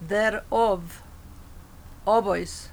thereof oboes